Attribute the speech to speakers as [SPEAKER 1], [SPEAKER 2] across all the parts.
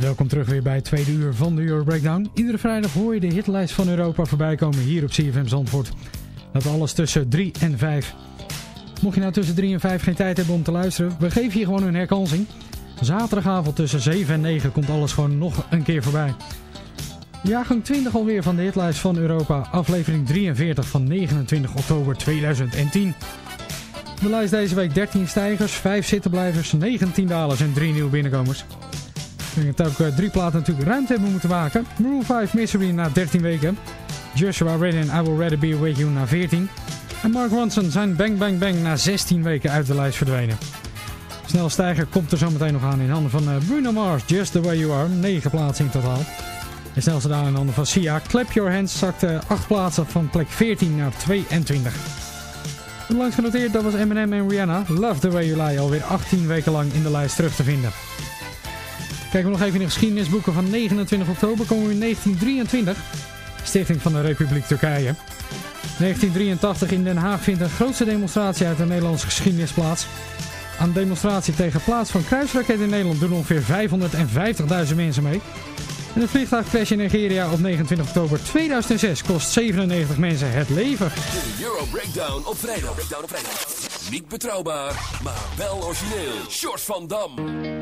[SPEAKER 1] Welkom terug weer bij het tweede uur van de Euro Breakdown. Iedere vrijdag hoor je de hitlijst van Europa voorbij komen hier op CFM Zandvoort. Dat alles tussen 3 en 5. Mocht je nou tussen 3 en 5 geen tijd hebben om te luisteren, we geven je gewoon een herkansing. Zaterdagavond tussen 7 en 9 komt alles gewoon nog een keer voorbij. Jaargang 20 alweer van de hitlijst van Europa, aflevering 43 van 29 oktober 2010. De lijst deze week 13 stijgers, 5 zittenblijvers, 19 dalers en 3 nieuwe binnenkomers. Dat ook uh, drie platen natuurlijk ruimte hebben moeten maken. Rule 5 Misery na 13 weken. Joshua Redden I Will Rather Be With You na 14. En Mark Ronson zijn Bang Bang Bang na 16 weken uit de lijst verdwenen. Snel stijger komt er zometeen nog aan in handen van uh, Bruno Mars, Just The Way You Are. 9 plaatsen in totaal. De snelste daal in handen van Sia. Clap Your Hands zakte 8 plaatsen van plek 14 naar 22. Langs genoteerd, dat was Eminem en Rihanna. Love The Way You Lie alweer 18 weken lang in de lijst terug te vinden. Kijken we nog even in de geschiedenisboeken van 29 oktober. Komen we in 1923. Stichting van de Republiek Turkije. 1983 in Den Haag vindt een grootste demonstratie uit de Nederlandse geschiedenis plaats. Aan de demonstratie tegen plaats van kruisraketten in Nederland doen ongeveer 550.000 mensen mee. En het vliegtuigcrash in Nigeria op 29 oktober 2006 kost 97 mensen het leven.
[SPEAKER 2] De Euro Breakdown op vrijdag. Op. Niet betrouwbaar, maar wel origineel. Short van Dam.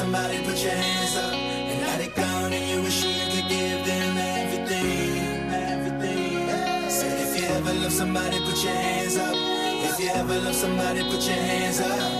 [SPEAKER 3] Somebody, put your hands up. And let it go, and you wish you could give them everything, everything. Said if you ever love somebody, put your hands up. If you ever love somebody, put your hands up.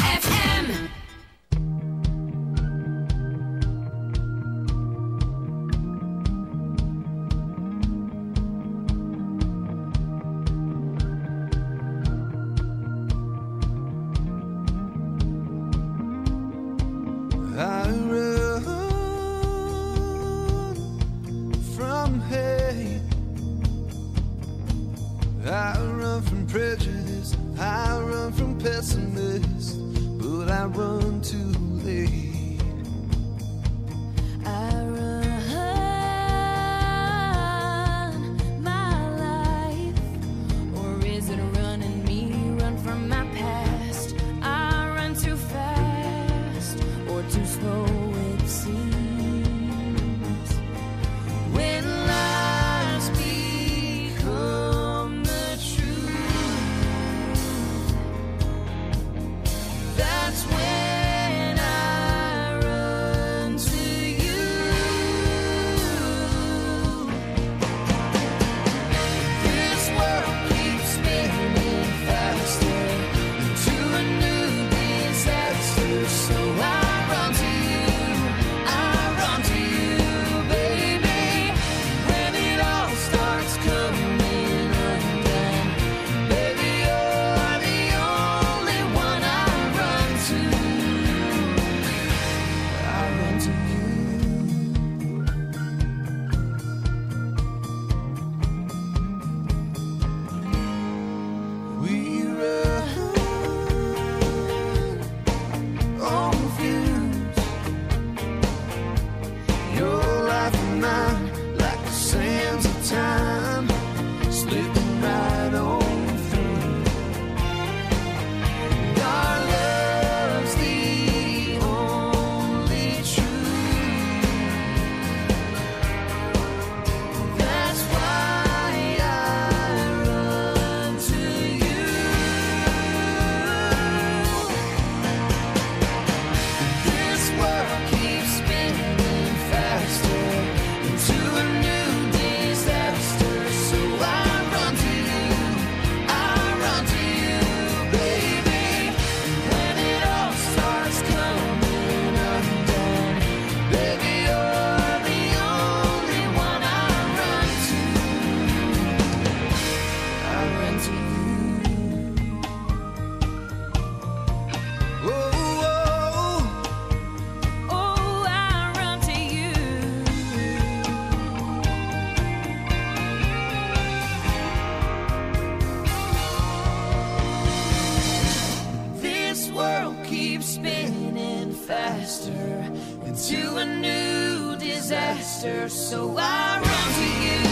[SPEAKER 4] disaster. So I run to you.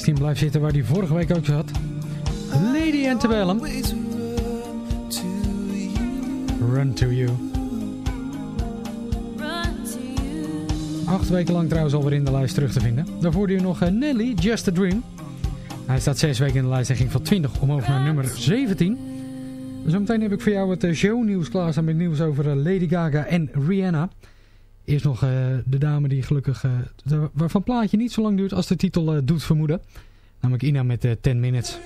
[SPEAKER 2] 16 blijft zitten waar hij vorige week ook zat. Lady Antebellum. Run to you. Acht weken lang trouwens alweer in de lijst terug te vinden. Daarvoor je nog eh, Nelly, Just a Dream. Hij staat zes weken in de lijst en ging van 20 omhoog naar nummer 17. Zometeen heb ik voor jou het eh, shownieuws klaarstaan met nieuws over eh, Lady Gaga en Rihanna. Eerst nog uh, de dame die gelukkig, uh, waarvan plaatje niet zo lang duurt als de titel uh, doet vermoeden. Namelijk Ina met 10 Minutes.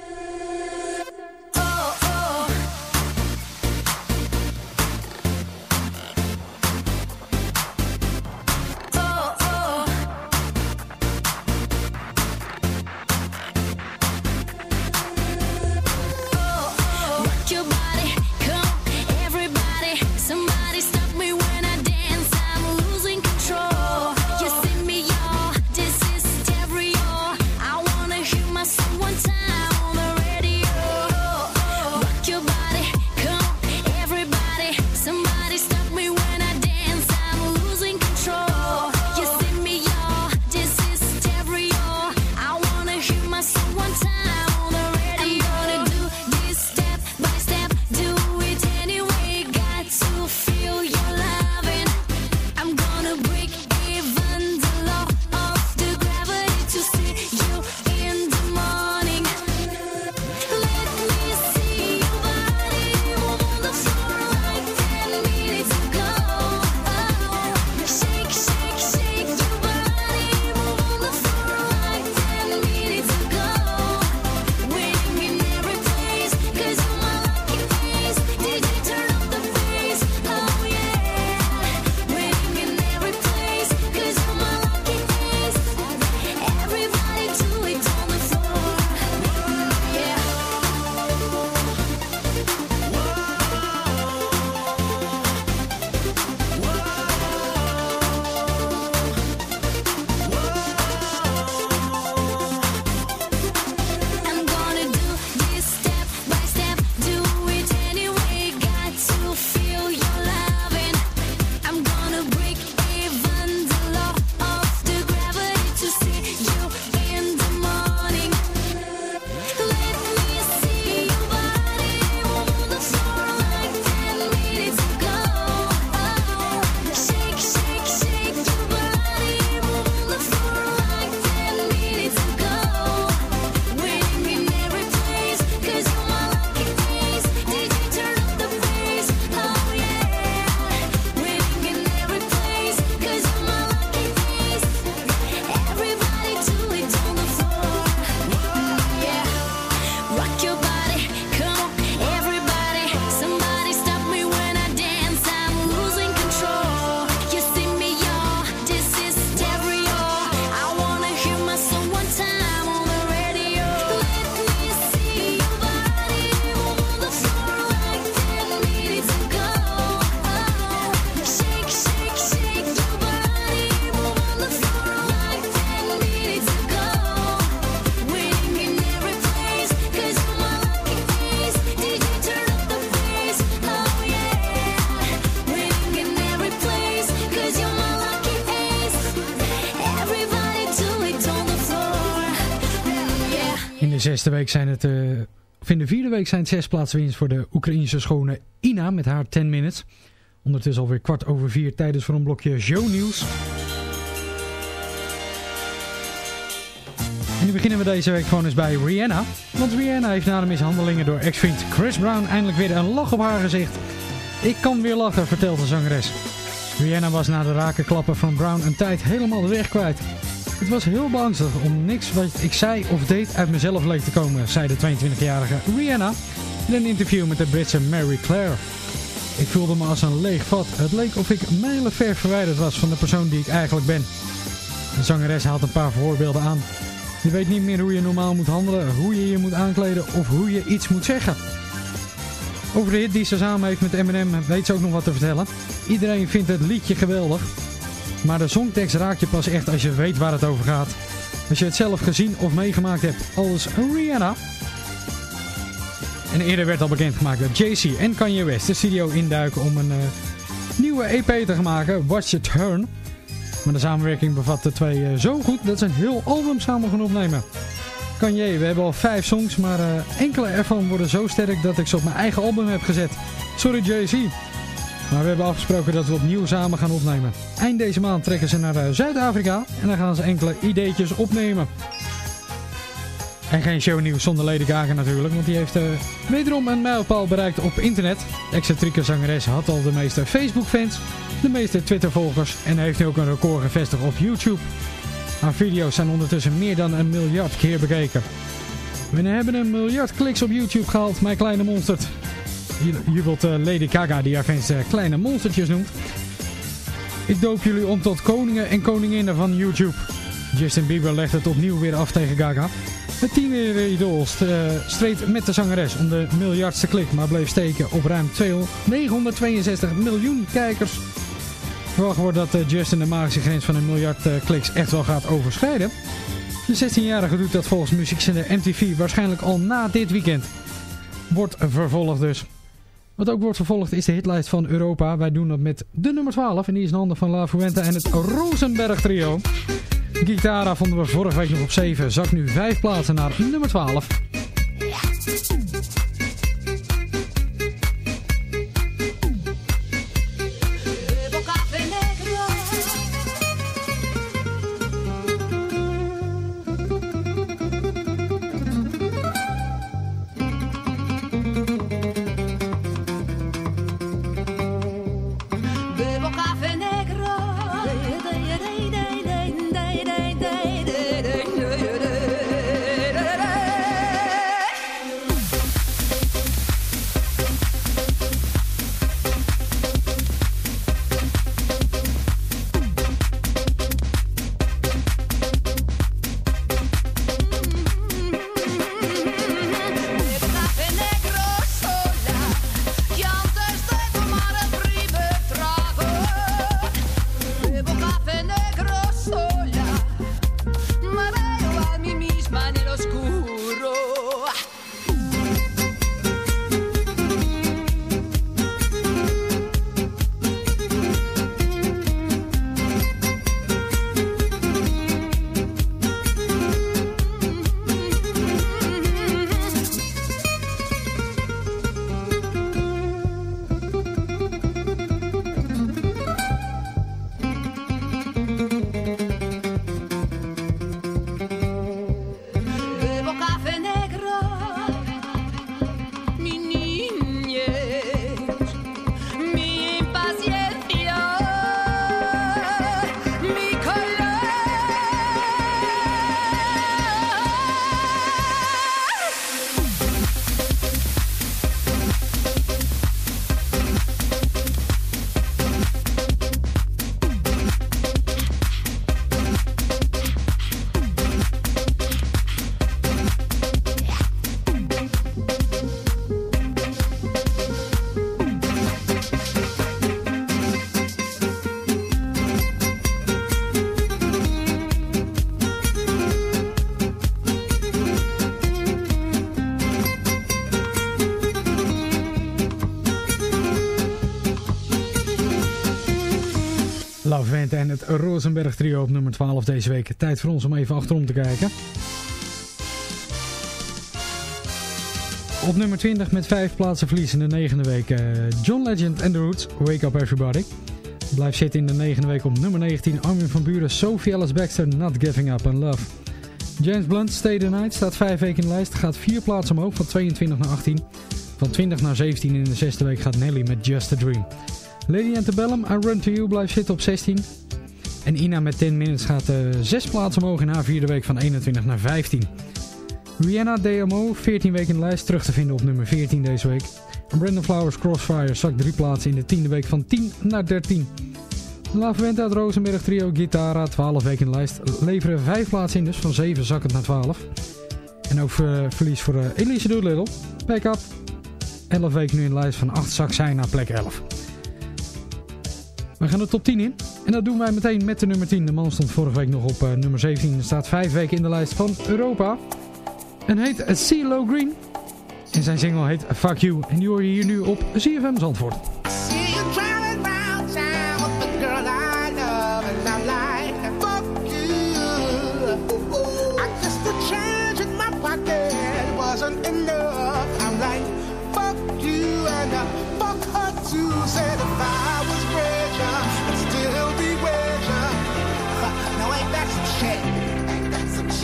[SPEAKER 2] Week zijn het, in de vierde week zijn het zes plaatsen voor de Oekraïnse schone Ina met haar 10 minutes. Ondertussen alweer kwart over vier tijdens voor een blokje shownieuws. Nu beginnen we deze week gewoon eens bij Rihanna. Want Rihanna heeft na de mishandelingen door ex-vriend Chris Brown eindelijk weer een lach op haar gezicht. Ik kan weer lachen, vertelt de zangeres. Rihanna was na de rakenklappen van Brown een tijd helemaal de weg kwijt.
[SPEAKER 1] Het was heel beangstigend om niks wat ik zei of deed uit mezelf leek te komen, zei de 22-jarige Rihanna in een interview met de Britse Mary Claire. Ik voelde me als een leeg vat. Het leek of ik mijlenver verwijderd was van de persoon die ik eigenlijk ben. De zangeres haalt een paar voorbeelden aan. Je weet niet meer hoe je normaal moet handelen, hoe je je moet aankleden of hoe je iets moet zeggen. Over de hit die ze samen heeft met Eminem weet ze ook nog wat te vertellen. Iedereen vindt het liedje geweldig. Maar de songtekst raakt je pas echt als je weet waar het over gaat. Als je het zelf gezien of meegemaakt hebt als Rihanna. En eerder werd al bekendgemaakt dat JC en Kanye West de studio induiken om een uh, nieuwe EP te gaan maken, Watch It Turn. Maar de samenwerking bevat de twee uh, zo goed dat ze een heel album samen gaan opnemen. Kanye, we hebben al vijf songs, maar uh, enkele ervan worden zo sterk dat ik ze op mijn eigen album heb gezet. Sorry JC. Maar we hebben afgesproken dat we opnieuw samen gaan opnemen. Eind deze maand trekken ze naar Zuid-Afrika en dan gaan ze enkele ideetjes opnemen. En geen shownieuws zonder Lady Gaga natuurlijk, want die heeft uh, wederom een mijlpaal bereikt op internet. De excentrieke zangeres had al de meeste Facebook-fans, de meeste Twitter-volgers en heeft nu ook een record gevestigd op YouTube. Haar video's zijn ondertussen meer dan een miljard keer bekeken. We hebben een miljard kliks op YouTube gehaald, mijn kleine monstert. Jubelt uh, Lady Gaga die haar fans uh, kleine monstertjes noemt. Ik doop jullie om tot koningen en koninginnen van YouTube. Justin Bieber legt het opnieuw weer af tegen Gaga. Het tiener-idool streed met de zangeres om de miljardste klik, maar bleef steken op ruim 962 miljoen kijkers. Verwacht wordt dat eh, Justin de magische grens van een miljard eh, kliks echt wel gaat overschrijden. De 16-jarige doet dat volgens muziekzender MTV waarschijnlijk al na dit weekend. Wordt vervolgd dus. Wat ook wordt vervolgd is de hitlijst van Europa. Wij doen dat met de nummer 12 en die is in handen van La Fuente en het Rosenberg trio. Gitara vonden we vorige week nog op 7. Zak nu 5 plaatsen naar nummer 12. En het Rosenberg trio op nummer 12 deze week. Tijd voor ons om even achterom te kijken. Op nummer 20 met 5 plaatsen verlies in de negende week. Uh, John Legend and The Roots, Wake Up Everybody. Blijft zitten in de negende week op nummer 19. Armin van Buren, Sophie Alice Baxter, Not Giving Up on Love. James Blunt, Stay the Night, staat 5 weken in de lijst. Gaat 4 plaatsen omhoog, van 22 naar 18. Van 20 naar 17 in de zesde week gaat Nelly met Just a Dream. Lady Antebellum, I Run To You blijft zitten op 16. En Ina met 10 Minutes gaat eh, uh, 6 plaatsen omhoog in haar vierde week van 21 naar 15. Rihanna DMO, 14 weken in de lijst, terug te vinden op nummer 14 deze week. En Brandon Flowers Crossfire zakt 3 plaatsen in de tiende week van 10 naar 13. La Venta Rozenberg Trio Gitara, 12 weken in de lijst, leveren 5 plaatsen in dus, van 7 zakkend naar 12. En ook eh, verlies voor uh, Elise Doolittle, Pack Up, 11 weken nu in de lijst, van 8 zak zijn naar plek 11. We gaan de top 10 in. En dat doen wij meteen met de nummer 10. De man stond vorige week nog op eh, nummer 17. En staat vijf weken in de lijst van Europa. En heet CeeLo Green. En zijn single heet Fuck You. En die hoor je hier nu op CFM Zandvoort.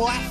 [SPEAKER 5] boy.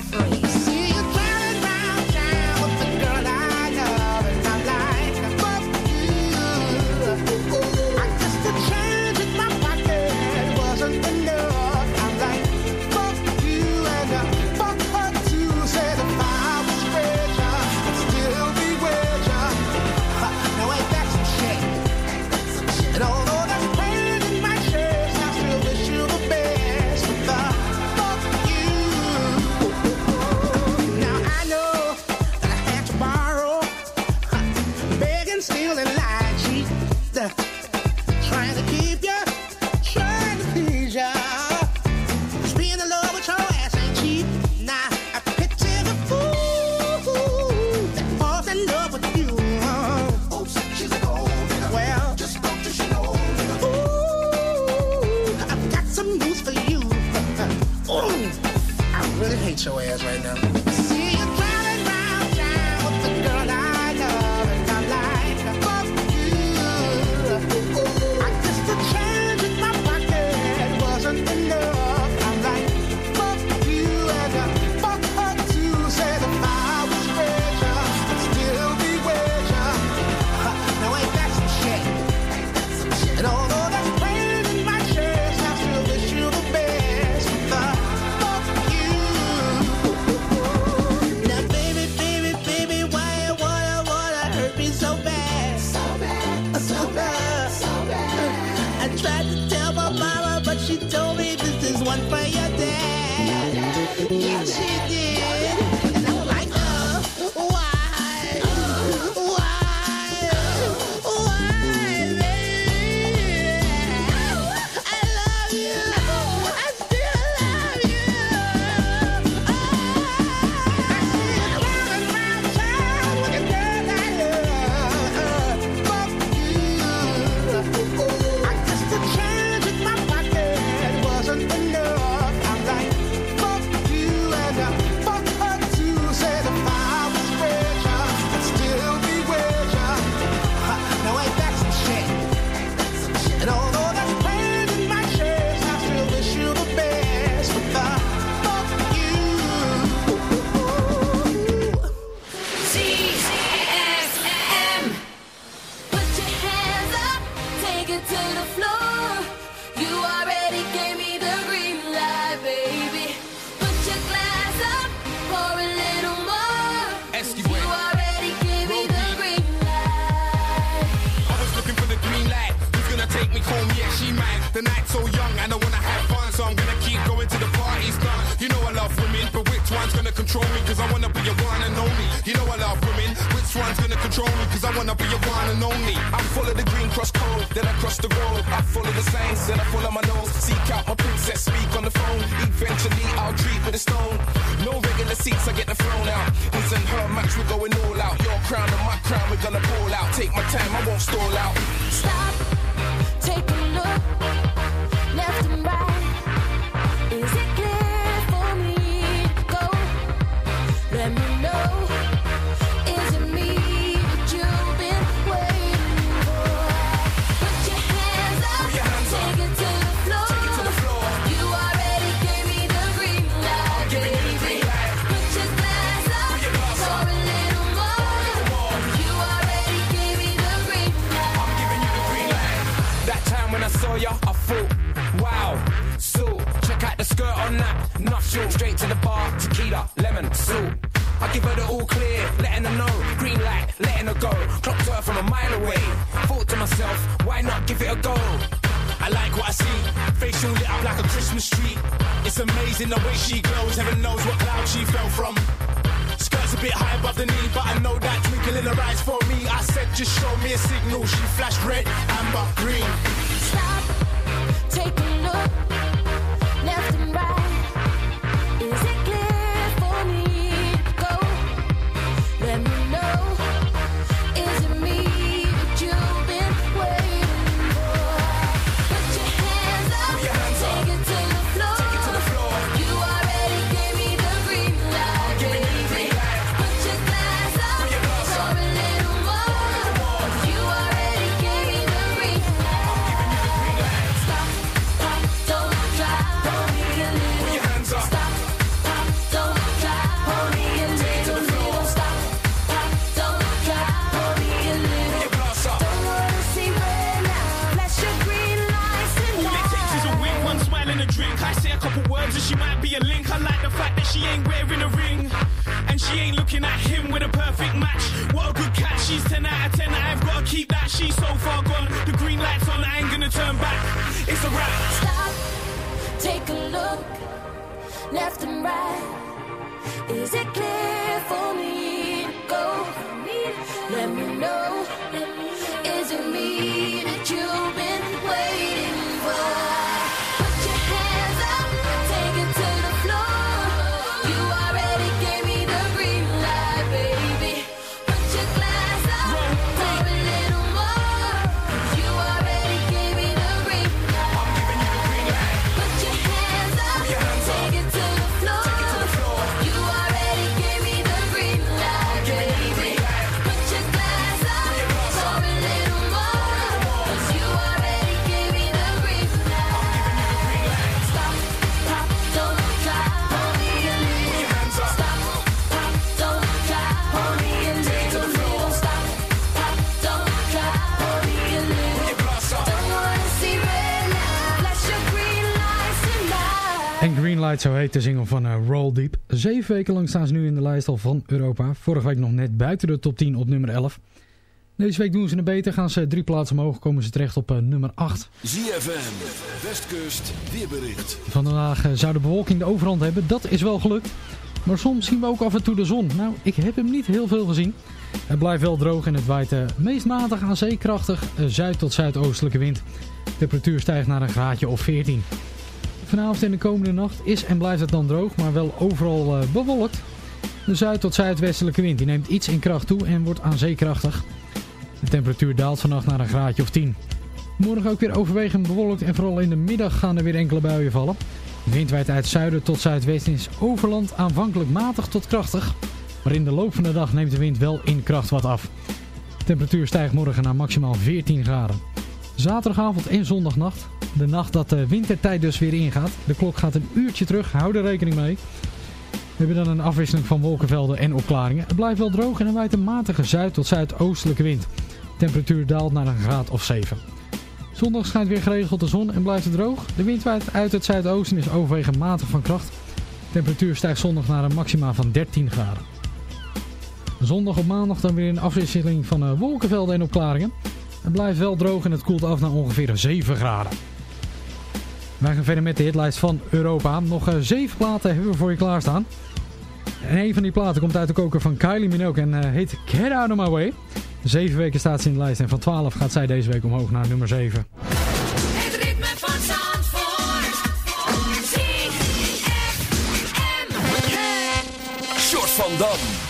[SPEAKER 6] Take my time, I won't stall out.
[SPEAKER 2] Stop,
[SPEAKER 6] Give her the all clear, letting her know. Green light, letting her go. Clocked her from a mile away. Thought to myself, why not give it a go? I like what I see. Facial lit up like a Christmas tree. It's amazing the way she glows. Heaven knows what cloud she fell from. Skirt's a bit high above the knee, but I know that twinkle in her eyes for me. I said, just show me a signal. She flashed red, amber, green.
[SPEAKER 2] Stop, take a look,
[SPEAKER 7] be a link. I like the fact that she ain't wearing a ring. And she ain't looking at him with a perfect match. What a good catch, she's 10 out of 10. I've gotta keep that, she's so far gone. The green light's on, I ain't gonna turn back. It's a wrap.
[SPEAKER 2] Stop, take a look, left and right. Is it clear for me to go? Let me know. Is it me that you've been
[SPEAKER 1] Greenlight, zo heet de single van eh, Roll Deep. Zeven weken lang staan ze nu in de lijst al van Europa. Vorige week nog net buiten de top 10 op nummer 11. Deze week doen ze het beter. Gaan ze drie plaatsen omhoog. Komen ze terecht op eh, nummer 8.
[SPEAKER 8] ZFM, Westkust, weerbericht.
[SPEAKER 1] Vandaag eh, zou de bewolking de overhand hebben. Dat is wel gelukt. Maar soms zien we ook af en toe de zon. Nou, ik heb hem niet heel veel gezien. Het blijft wel droog en het waait meest matig aan zeekrachtig zuid- tot zuidoostelijke wind. De temperatuur stijgt naar een graadje of 14. Vanavond en de komende nacht is en blijft het dan droog, maar wel overal eh, bewolkt. De zuid- tot zuidwestelijke wind die neemt iets in kracht toe en wordt aan zeekrachtig. De temperatuur daalt vannacht naar een graadje of 10. Morgen ook weer overwegend bewolkt en vooral in de middag gaan er weer enkele buien vallen. De wind uit zuiden tot zuidwesten is overland aanvankelijk matig tot krachtig. Maar in de loop van de dag neemt de wind wel in kracht wat af. De temperatuur stijgt morgen naar maximaal 14 graden. Zaterdagavond en zondagnacht. De nacht dat de wintertijd dus weer ingaat. De klok gaat een uurtje terug, hou er rekening mee. We hebben dan een afwisseling van wolkenvelden en opklaringen. Het blijft wel droog en er waait een matige zuid- tot zuidoostelijke wind. De temperatuur daalt naar een graad of 7. Zondag schijnt weer geregeld de zon en blijft het droog. De wind waait uit het zuidoosten is overwegend matig van kracht. De temperatuur stijgt zondag naar een maxima van 13 graden. Zondag op maandag dan weer een afwisseling van eh, wolkenvelden en opklaringen. Het blijft wel droog en het koelt af naar ongeveer 7 graden. Wij gaan verder met de hitlijst van Europa. Nog uh, zeven platen hebben we voor je klaarstaan. En een van die platen komt uit de koker van Kylie Minogue en uh, heet Get Out of My Way. Zeven weken staat ze in de lijst en van 12 gaat zij deze week omhoog naar nummer 7.
[SPEAKER 6] Het ritme van Zandvoort.
[SPEAKER 2] Short van Dam.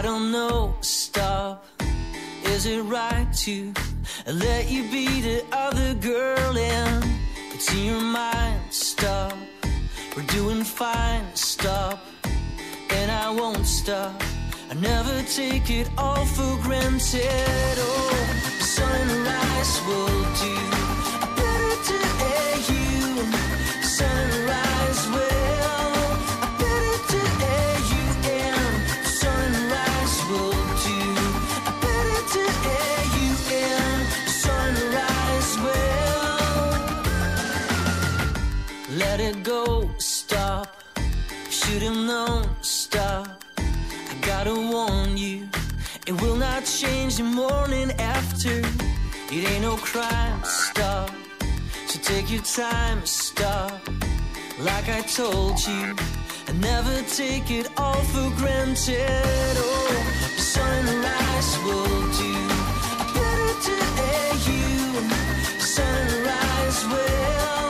[SPEAKER 9] I don't know, stop. Is it right to let you be the other girl and it's in your mind? Stop. We're doing fine, stop And I won't stop. I never take it all for granted. Oh, sunrise will do. Better to air you. Not change the morning after. It ain't no crime. Stop. So take your time. Stop. Like I told you. I never take it all for granted. Oh, sunrise will do. Better to air you. Sunrise will.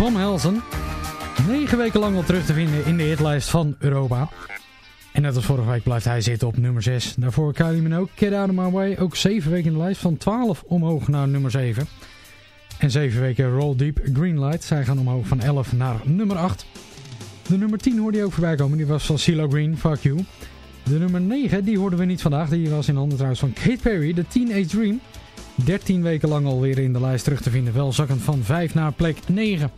[SPEAKER 10] Van Helsen. Negen weken lang al terug te vinden in de hitlijst van Europa. En net als vorige week blijft hij zitten op nummer 6. Daarvoor Kylie Minogue, Get Out of My Way. Ook 7 weken in de lijst, van 12 omhoog naar nummer 7. En 7 weken Roll Deep Greenlight. Zij gaan omhoog van 11 naar nummer 8. De nummer 10 hoorde je ook voorbij komen. Die was van CeeLo Green, Fuck You. De nummer 9, die hoorden we niet vandaag. Die was in handen trouwens van Kate Perry, The Teenage Dream. 13 weken lang alweer in de lijst terug te vinden. Wel zakkend van 5 naar plek 9.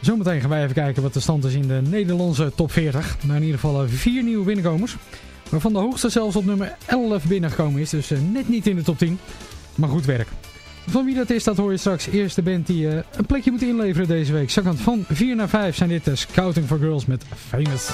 [SPEAKER 10] Zometeen gaan wij even kijken wat de stand is in de Nederlandse top 40. Nou, in ieder geval eh, vier nieuwe binnenkomers. Waarvan de hoogste zelfs op nummer 11 binnengekomen is. Dus eh, net niet in de top 10. Maar goed werk. Van wie dat is, dat hoor je straks. Eerste band die eh, een plekje moet inleveren deze week. Zakkend van 4 naar 5 zijn dit de Scouting for Girls met Famous.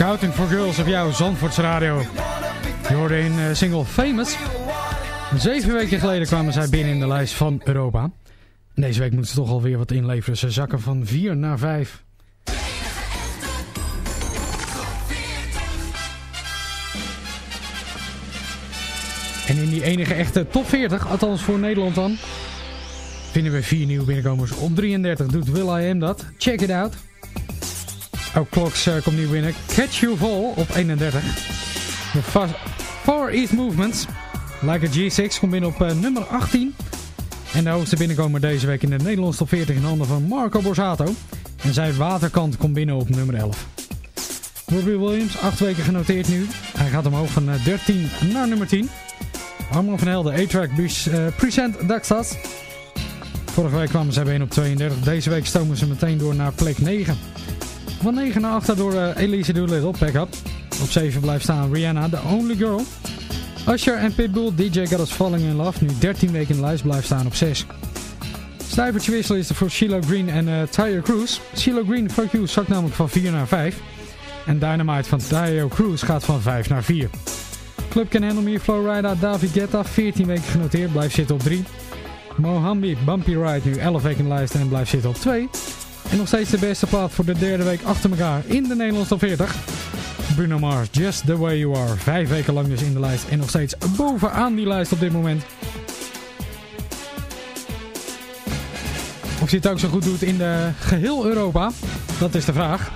[SPEAKER 1] Scouting for Girls op jouw Zandvoorts Radio. Je hoorde in uh, single Famous. Zeven weken geleden kwamen zij binnen in de lijst van Europa. En deze week moeten ze toch alweer wat inleveren. Ze zakken van 4 naar 5. En in die enige echte top 40, althans voor Nederland dan, vinden we vier nieuwe binnenkomers. Op 33 doet Will I Am dat. Check it out. Ook Clocks komt nieuw binnen. Catch You Fall op 31. De Far East Movements. Like a G6 komt binnen op uh, nummer 18. En de hoogste binnenkomer deze week in de Nederlandse top 40 in handen van Marco Borsato. En zijn waterkant komt binnen op nummer 11. Robbie Williams, 8 weken genoteerd nu. Hij gaat omhoog van 13 uh, naar nummer 10. Armand van Helden, A-Track, uh, Present Daxas. Vorige week kwamen zij bijeen op 32. Deze week stomen ze meteen door naar plek 9. Van 9 naar 8 door uh, Elise Doolittle, Pack Up. Op 7 blijft staan Rihanna, The Only Girl. Usher en Pitbull, DJ Got Us Falling In Love, nu 13 weken in de lijst, blijft staan op 6. Stijvertje wisselen is er voor Sheila Green en uh, Tyre Cruz. Sheila Green, Fuck You, zakt namelijk van 4 naar 5. En Dynamite van Tyre Cruz gaat van 5 naar 4. Club Can Handle Me, Flowrider, David Guetta, 14 weken genoteerd, blijft zitten op 3. Mohambi, Bumpy Ride, nu 11 weken in de lijst en blijft zitten op 2. En nog steeds de beste plaat voor de derde week achter elkaar in de Nederlandse top 40. Bruno Mars, Just The Way You Are. Vijf weken lang dus in de lijst en nog steeds bovenaan die lijst op dit moment. Of hij het ook zo goed doet in de geheel Europa, dat is de vraag.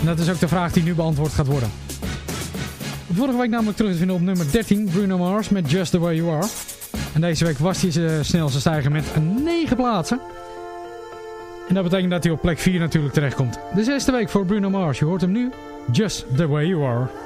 [SPEAKER 1] En dat is ook de vraag die nu beantwoord gaat worden. Vorige week namelijk terug te vinden op nummer 13, Bruno Mars met Just The Way You Are. En deze week was hij zijn snelste stijger met 9 plaatsen. En dat betekent dat hij op plek 4 natuurlijk terechtkomt. De zesde week voor Bruno Mars. Je hoort hem nu.
[SPEAKER 9] Just the way you are.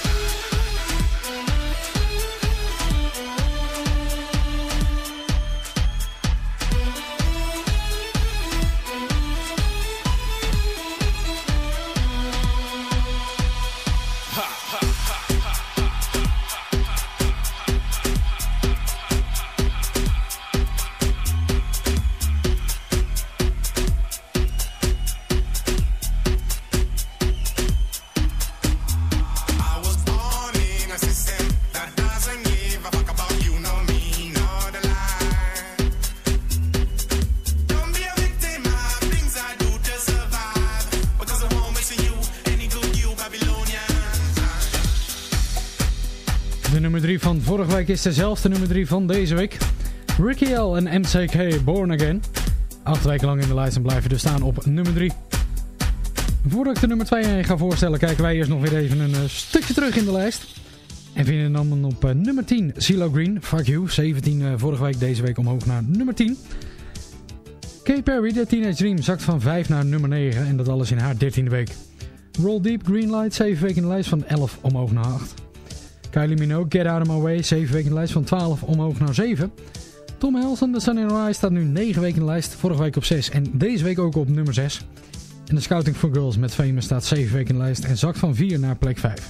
[SPEAKER 1] Is dezelfde nummer 3 van deze week. Ricky L en MCK Born Again. Acht weken lang in de lijst en blijven dus staan op nummer 3. Voordat ik de nummer 2 ga voorstellen, kijken wij eerst nog weer even een eh, stukje terug in de lijst. En vinden dan op eh, nummer 10 CeeLo Green, Fuck You. 17 eh, vorige week, deze week omhoog naar nummer 10. Katy Perry, de Teenage Dream, zakt van 5 naar nummer 9 en dat alles in haar 13e week. Roll Deep, Greenlight, 7 weken in de lijst van 11 omhoog naar 8. Kylie Minogue, Get Out of My Way, 7 weken in de lijst van 12 omhoog naar 7. Tom Helson, The Sun in Rise, staat nu 9 weken in de lijst, vorige week op 6 en deze week ook op nummer 6. En de Scouting for Girls met Famous staat 7 weken in de lijst en zakt van 4 naar plek 5.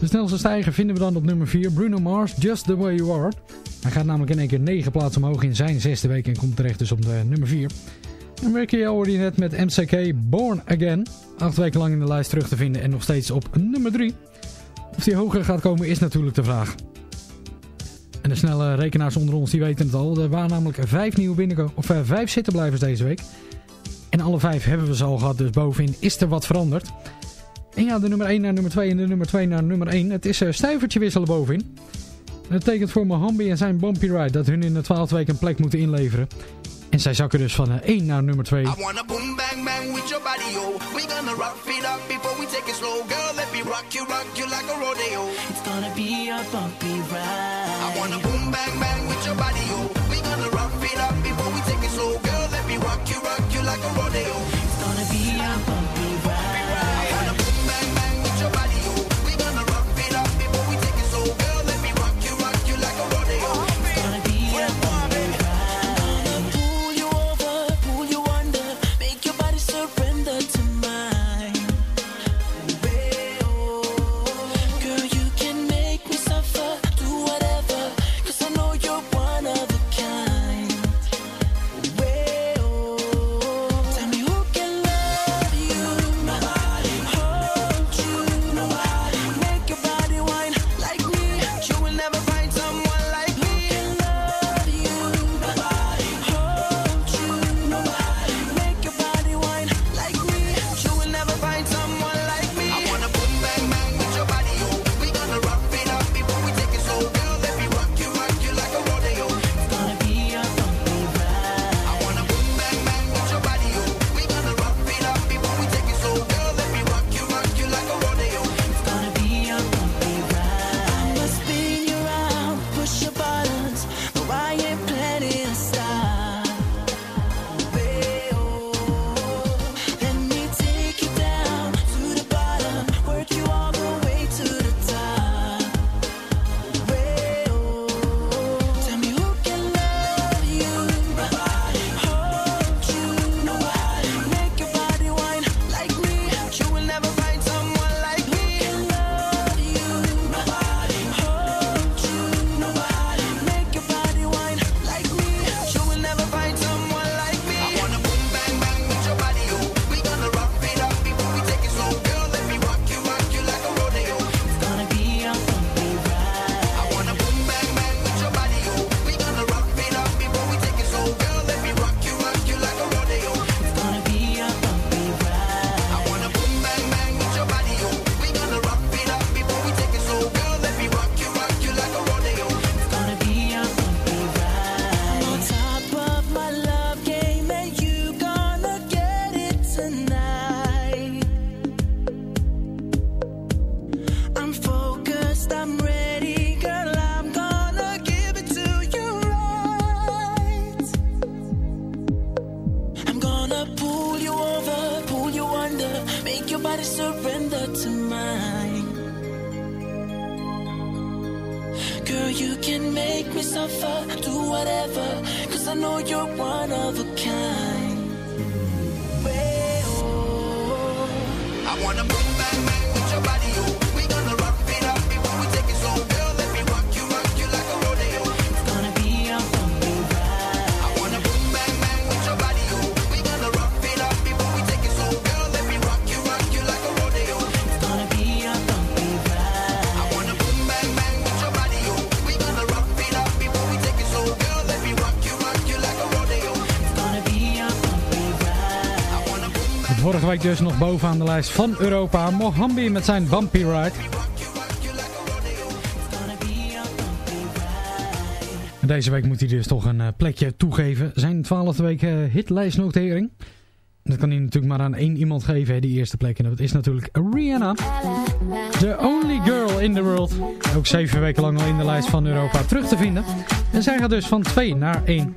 [SPEAKER 1] De snelste stijger vinden we dan op nummer 4, Bruno Mars, Just The Way You Are. Hij gaat namelijk in één keer 9 plaatsen omhoog in zijn zesde week en komt terecht dus op de nummer 4. En Ricky hoorde je net met MCK Born Again. 8 weken lang in de lijst terug te vinden en nog steeds op nummer 3. Of die hoger gaat komen is natuurlijk de vraag. En de snelle rekenaars onder ons die weten het al. Er waren namelijk 5 nieuwe binnenkomen, of 5 zittenblijvers deze week. En alle 5 hebben we ze al gehad, dus bovenin is er wat veranderd. En ja, de nummer 1 naar nummer 2 en de nummer 2 naar nummer 1. Het is uh, stuivertje wisselen bovenin. En dat betekent voor Mohambi en zijn Bumpy Ride dat hun in de 12 weken een plek moeten inleveren. En zij zakken dus van eh, 1 naar nummer 2.
[SPEAKER 5] I wanna boom bang bang with your body, yo. We gonna rock it up before we take it slow. Girl, let me rock you, rock you like a rodeo.
[SPEAKER 9] It's gonna be a bumpy ride.
[SPEAKER 5] I wanna boom bang bang with your body, yo. We gonna rock it up before we take it slow. Girl, let me rock you, rock you like a rodeo.
[SPEAKER 9] It's gonna be a bumpy
[SPEAKER 5] wanna move
[SPEAKER 1] back. week dus nog bovenaan de lijst van Europa. Mohambi met zijn Bumpy Ride. Deze week moet hij dus toch een eh, plekje toegeven. Zijn twaalfde week eh, hitlijstnotering. Dat kan hij natuurlijk maar aan één iemand geven, die eerste plek. En dat is natuurlijk Rihanna. The only girl in the world. Ook zeven weken lang al in de lijst van Europa terug te vinden. En zij gaat dus van 2 naar 1.